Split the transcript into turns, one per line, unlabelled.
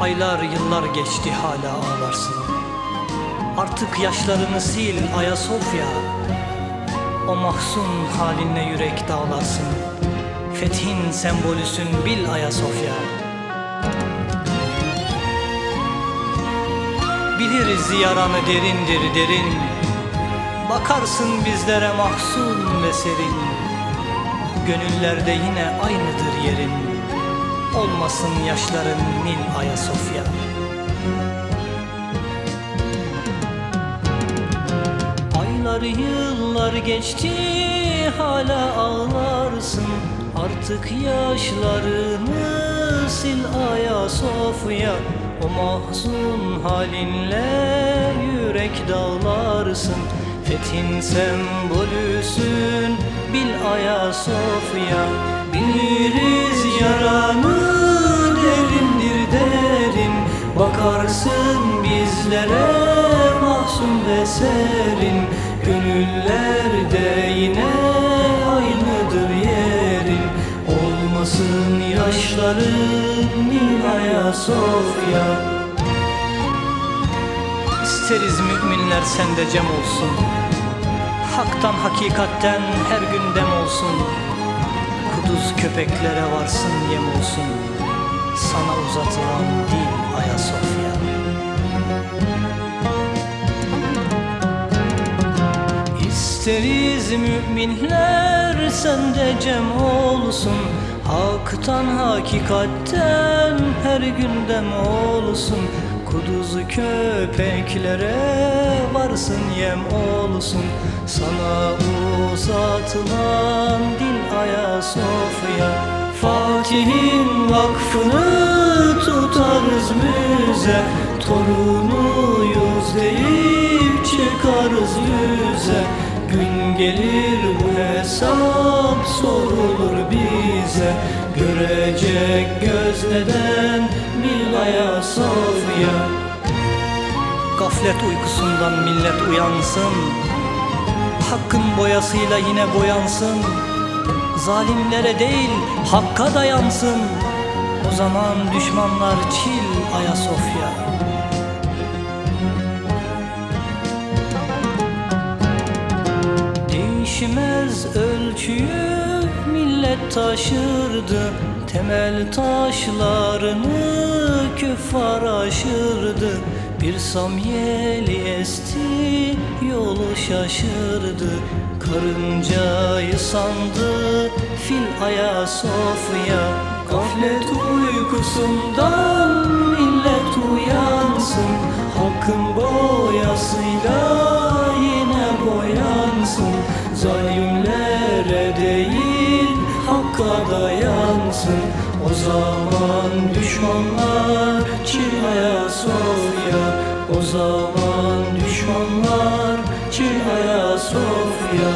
Aylar yıllar geçti hala ağlarsın. Artık yaşlarını sil Ayasofya. O mahzun halinle yürek dağlarsın. Fethin sembolüsün bil Ayasofya. Biliriz yaranı derindir derin. Bakarsın bizlere mahzun ve serin. Gönüllerde yine aynıdır yerin Olmasın yaşların Nil Ayasofya. Aylar yıllar geçti hala ağlarsın. Artık yaşlarını sil Ayasofya. O mahzun halinle yürek dağlarsın. Fethin sembolüsün bil Ayasofya. Biliriz yaranı mahzun ve serin Gönüllerde yine aynıdır yerin. Olmasın yaşların Nil Ayasofya İsteriz müminler sende cem olsun. Haktan hakikatten her gün dem olsun. Kuduz köpeklere varsın yem olsun. Sana uzatılan dil Ayasofya İsteriz müminler sende cem olsun. Haktan hakikatten her gündem olsun. Kuduzu köpeklere varsın yem olsun. Sana uzatılan dil Ayasofya. Fatih'in vakfını tutarız müze. Torunuyuz deyip çıkarız yüze Gün gelir bu hesap sorulur bize. Görecek göz neden bil Ayasofya Gaflet uykusundan millet uyansın. Hakkın boyasıyla yine boyansın. Zalimlere değil hakka dayansın. O zaman düşmanlar çil Ayasofya Değişmez ölçüyü millet taşırdı. Temel taşlarını küffar aşırdı. Bir samyeli esti yolu şaşırdı. Karıncayı sandı fil Ayasofya. Gaflet uykusundan millet uyansın. Hakkın boyasıyla yine boyansın. Değil hakka dayansın O zaman düşmanlar çil Ayasofya O zaman düşmanlar çil Ayasofya